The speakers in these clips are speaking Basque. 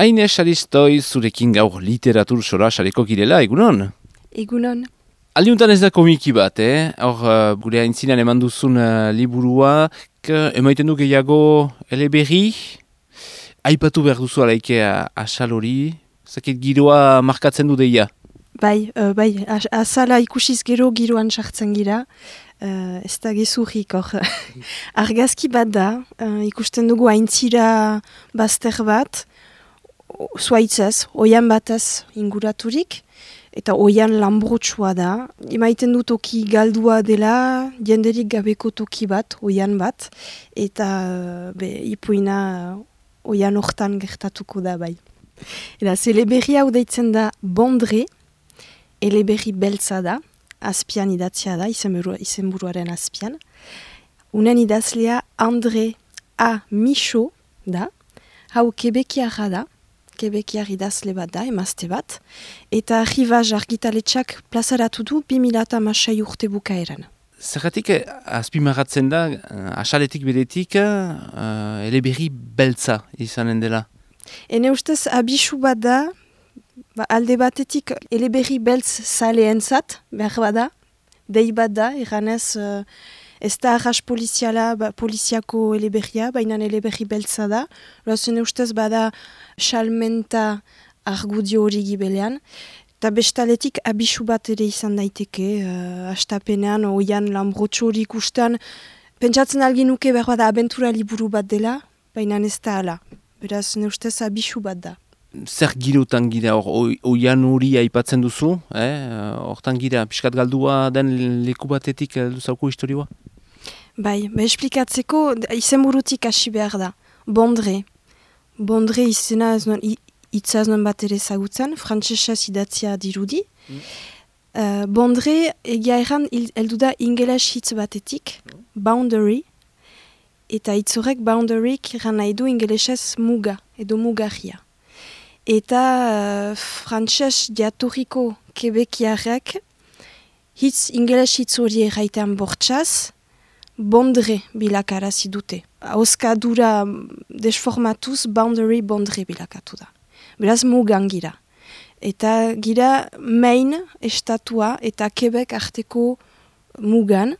Aine saristoi zurekin gaur literatur sora sareko girela, egunon? Egunon. Aldiuntan ez da komiki bat, eh? Hor, uh, gure haintzinan eman duzun uh, liburua, emaiten du gehiago eleberri, aipatu behar duzu alaikea asal hori, zakit giroa markatzen du deia? Bai, uh, bai, asala ikusiz gero giroan sartzen gira, uh, ez da gezurrik hor. Argazki bat da, uh, ikusten dugu haintzira bazter bat, zuaitzez, oian batez inguraturik, eta oian lambrutsua da. Emaiten du toki galdua dela, jenderik gabeko toki bat, oian bat, eta be, ipuina oian hortan gertatuko da bai. Eta zeleberri hau deitzen da bondre, eleberri beltza da, azpian idatzia da, izenburuaren azpian. Unen idazlea Andre A. Micho da, hau kebekiara da, kebekiar idazle bat da, emazte bat, eta arribaz argitaletxak plazaratu du 2006 urte bukaeran. Zergatik eh, azpimaratzen da, uh, asaletik beretik, uh, eleberri beltza izanen dela? Ene ustez, abisu bat da, ba, alde batetik eleberri beltz zaleen zat, behar bat dei bat da, iranez, uh, ez da arras poliziala, ba, poliziako eleberria, baina eleberri beltza da, lozen ustez bada salmenta argudio hori gibelean, eta bestaletik abisu bat ere izan daiteke, uh, astapenean, oian lambrotxo hori ikusten, pentsatzen algin nuke behar bada abentura liburu bat dela, baina ez da ala, beraz ne ustez abisu bat da. Zer girotan gira hor, oian hori aipatzen duzu, eh? hortan gira, piskat galdua den leku batetik duzauko historioa? Bai, ba esplikatzeko izen burutik hasi behar da. Bondre. Bondre izena ez nuen, itzaz nuen bat ere zagutzen, frantzesez idatzia dirudi. Mm. Uh, bondre egia erran heldu da ingeles hitz batetik, boundary, eta itzorek boundary erran nahi du ingelesez muga, edo mugarria. Eta uh, frantzes diaturiko kebekiarek hitz ingeles hitz hori erraitean bortxaz, bondre bilakarazi dute. Auskadura desformatuz boundary bondre bilakatu da. Beraz mugan gira. Eta gira main estatua eta Quebec arteko mugan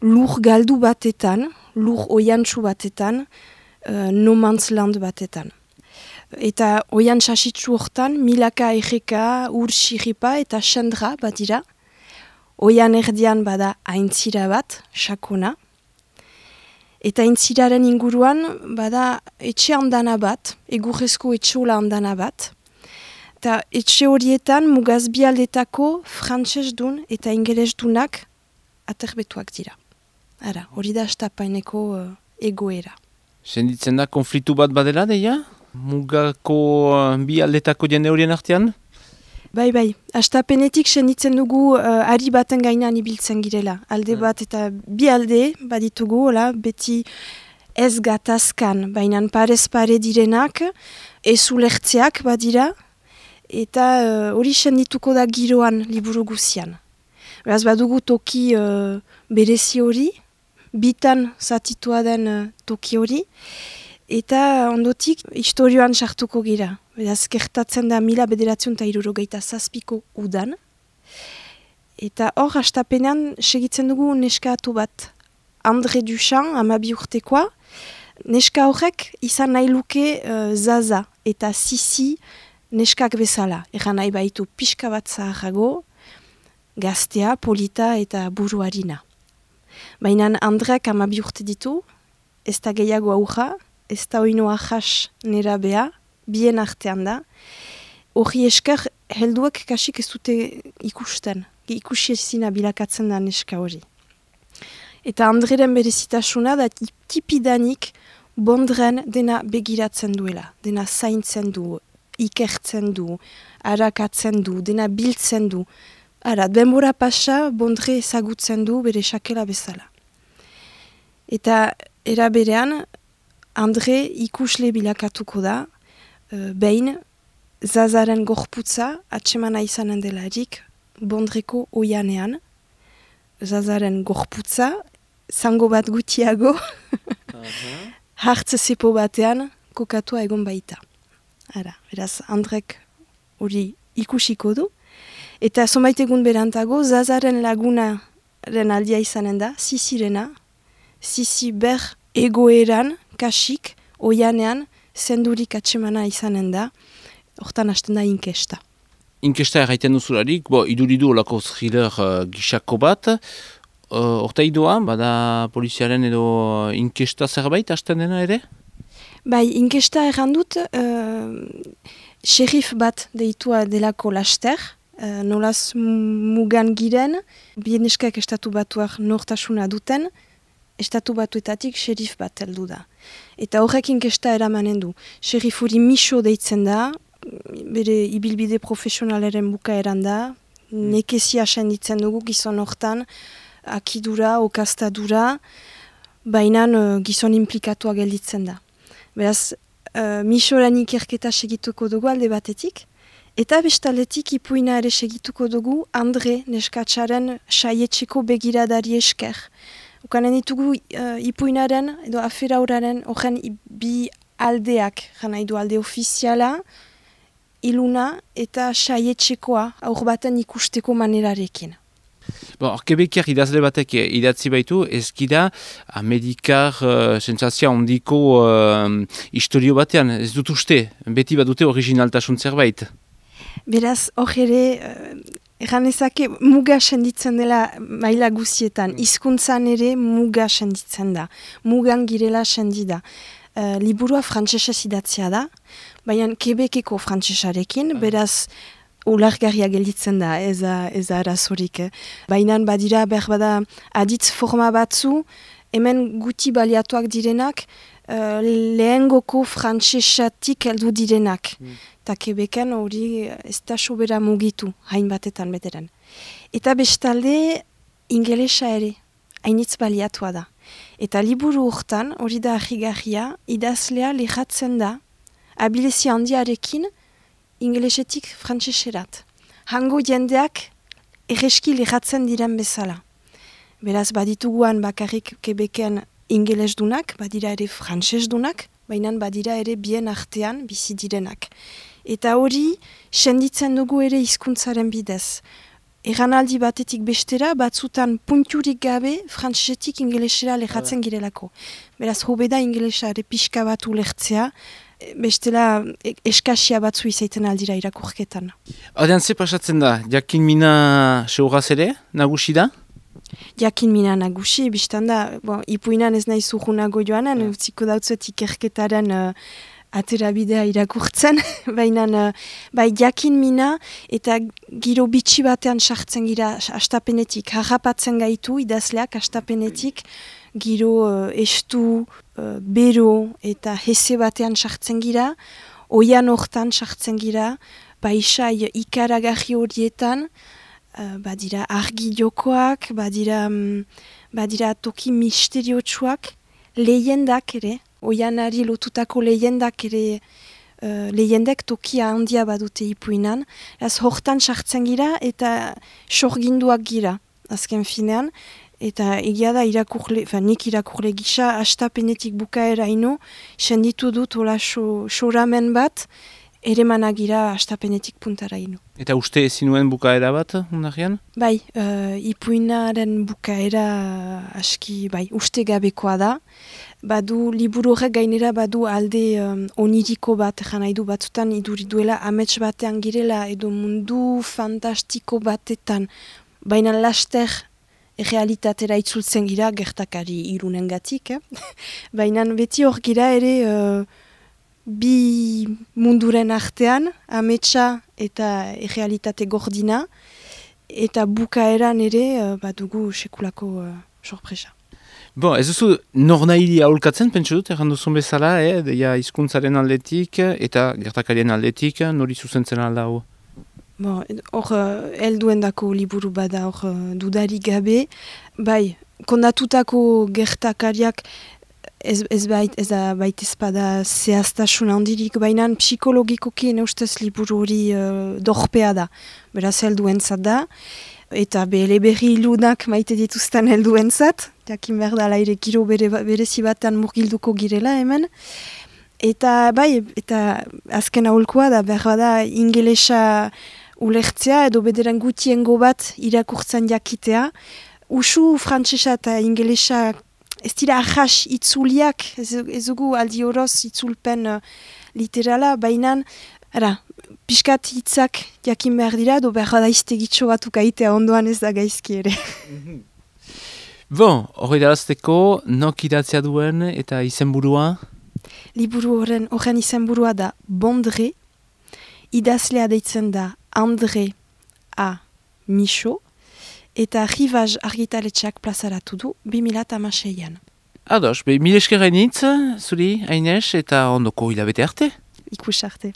lur galdu batetan, lur oiantsu batetan, uh, no man's land batetan. Eta oian sasitzu hortan, milaka egeka, ur eta xandra badira, Oian erdian bada aintzira bat, sakona. Eta aintziraren inguruan bada etxe handana bat, egurrezko etxola handana bat. Eta etxe horietan mugaz bialdetako frantses dun eta ingeles dunak aterbetuak dira. Ara, hori da estapaineko uh, egoera. Senditzen da konflitu bat badela, deia? Mugako uh, bialdetako jende horien artean? Bai, bai. Astapenetik senditzen dugu uh, ari baten gainean ibiltzen girela. Alde mm. bat eta bi alde baditugu, hola, beti ez gatazkan, baina parez pare direnak, ez ulertzeak badira, eta uh, hori uh, sendituko da giroan liburu guzian. Beraz badugu toki uh, berezi hori, bitan zatitua den uh, toki hori, eta ondotik historioan sartuko gira. Beraz, gertatzen da mila bederatzen eta irurogeita zazpiko udan. Eta hor, astapenean, segitzen dugu neska atu bat. Andre Duchan, amabi urtekoa. Neska horrek izan nahi luke uh, zaza eta sisi neskak bezala. Egan nahi baitu pixka bat zaharrago, gaztea, polita eta buruarina. Baina Andreak amabi urte ditu, ez da gehiago aurra, ez da oinoa jas nera beha, bien artean da. Hori esker, helduak kasik ez dute ikusten, ikusi ezina bilakatzen da neska hori. Eta Andreren berezitasuna da tipidanik bondren dena begiratzen duela, dena zaintzen du, ikertzen du, arakatzen du, dena biltzen du. Ara, denbora pasa bondre ezagutzen du bere sakela bezala. Eta era berean, Andre ikusle bilakatuko da, uh, behin zazaren gorputza atsemana izanen delarik bondreko oianean. Zazaren gorputza, zango bat gutiago, uh -huh. hartze zepo batean kokatua egon baita. Ara, beraz, Andrek hori ikusiko du. Eta somait egun berantago, Zazaren lagunaren aldia izanen da, Zizirena, Zizi ber egoeran, kasik, oianean, zendurik atsemana izanen da, hortan hasten da inkesta. Inkesta erraiten duzularik, bo, iduridu olako thriller uh, gisako bat, Horta uh, bada poliziaren edo inkesta zerbait hasten dena ere? Bai, inkesta errandut, uh, xerif bat deitua delako laster, uh, nolaz mugan giren, bien eskak estatu batuak nortasuna duten, estatu batuetatik xerif bat heldu da. Eta horrek inkesta eramanen du. Xerif hori miso deitzen da, bere ibilbide profesionalaren bukaeran da, mm. nekezia senditzen dugu gizon hortan, akidura, okaztadura, baina uh, gizon implikatua gelditzen da. Beraz, uh, misoran ikerketa segituko dugu alde batetik, eta bestaletik ipuina ere segituko dugu Andre neskatzaren saietxeko begiradari esker. Ukanen ditugu uh, ipuinaren edo aferauraren horren bi aldeak, gana du alde ofiziala, iluna eta saietxekoa aur baten ikusteko manerarekin. Bon, Kebekiak idazle batek idatzi baitu, ezkida Amerikar uh, sensazia ondiko uh, historio batean, ez dut uste, beti bat dute originaltasun zerbait. Beraz, hor ere, uh, ezake muga senditzen dela maila guzietan, mm. hizkuntzan ere muga senditzen da, mugan girela sendida. Uh, liburua frantzesez idatzia da, baina Kebekeko frantzesarekin, mm. beraz, ulargarria gelditzen da, ez da, ez da arazorik. Eh? Baina badira berbada aditz forma batzu, hemen guti baliatuak direnak, uh, lehengoko frantsesatik heldu direnak. Mm. Ta kebeken hori ez da sobera mugitu, hain batetan beteren. Eta bestalde, ingelesa ere, hainitz baliatua da. Eta liburu urtan, hori da ahigarria, idazlea lehatzen da, abilezia handiarekin, ingelesetik frantseserat. Hango jendeak erreski lehatzen diren bezala. Beraz, badituguan bakarrik kebeken ingeles dunak, badira ere frantses dunak, baina badira ere bien artean bizi direnak. Eta hori, senditzen dugu ere hizkuntzaren bidez. Eganaldi batetik bestera, batzutan punturik gabe, frantsesetik ingelesera lehatzen girelako. Beraz, hobeda ingelesa ere pixka batu lehtzea, bestela e, eskasia batzu izaiten aldira irakurketan. Adean ze pasatzen da, jakin mina seuraz ere, nagusi da? Jakin mina nagusi, biztan da, bon, ipuinan ez nahi zuhunago joanen, yeah. utziko dautzuet ikerketaren uh, aterabidea irakurtzen, baina uh, bai jakin mina eta giro bitxi batean sartzen gira astapenetik, harrapatzen gaitu idazleak astapenetik, giro uh, estu, uh, bero eta heze batean sartzen gira, oian hortan sartzen gira, baixai ikaragarri horietan, badira argi jokoak, badira, um, badira toki misteriotsuak, lehendak ere, oianari lotutako lehendak ere, Uh, lehendek tokia handia badute ipuinan, ez hortan sartzen gira eta sorginduak gira, azken finean, Eta egia da irakurle, fa, nik irakurle gisa, astapenetik bukaera ino, senditu dut hola soramen bat, ere managira astapenetik puntara ino. Eta uste ezinuen bukaera bat, ondarian? Bai, uh, ipuinaren bukaera aski, bai, uste gabekoa da. Badu, liburu horrek gainera badu alde um, oniriko bat, janai du batzutan iduri duela, amets batean girela, edo mundu fantastiko batetan, baina laster realitatera itzultzen gira gertakari irunen gatik. Eh? Baina beti hor gira ere uh, bi munduren artean, ametsa eta realitate gordina, eta bukaeran ere uh, badugu sekulako uh, sorpresa. Bon, ez duzu nor nahi aholkatzen, pentsu dut, errandu zuen bezala, eh? deia izkuntzaren aldetik eta gertakarien aldetik, nori zuzentzen alda hau? Hor, uh, elduen dako liburu bada, hor, uh, dudarik gabe. Bai, kondatutako gertakariak ez, ez bait, ez da bait ezpada zehaztasun handirik, baina psikologikoki ustez liburu hori uh, dorpea da. Beraz, elduen zat da. Eta bele berri ilunak maite dituzten elduen zat. Jakin behar da, laire giro bere, berezi batean murgilduko girela hemen. Eta bai, eta azken aholkoa da, behar da ingelesa ulertzea edo bederen gutiengo bat irakurtzen jakitea. Usu frantsesa eta ingelesa ez dira ahas itzuliak, ez dugu aldi horoz itzulpen uh, literala, baina ara, piskat hitzak jakin behar dira, edo behar da iztegitxo batuk aitea ondoan ez da gaizki ere. Bon, hori darazteko, nok idatzea duen eta izenburua? Liburu horren horren izenburua da Bondre, idazlea deitzen da Andre A. Micho, eta Rivaz argitaletxak plazaratu du 2006an. Ados, be, mil eskerren zuri, Aines, eta ondoko hilabete arte? Ikus arte.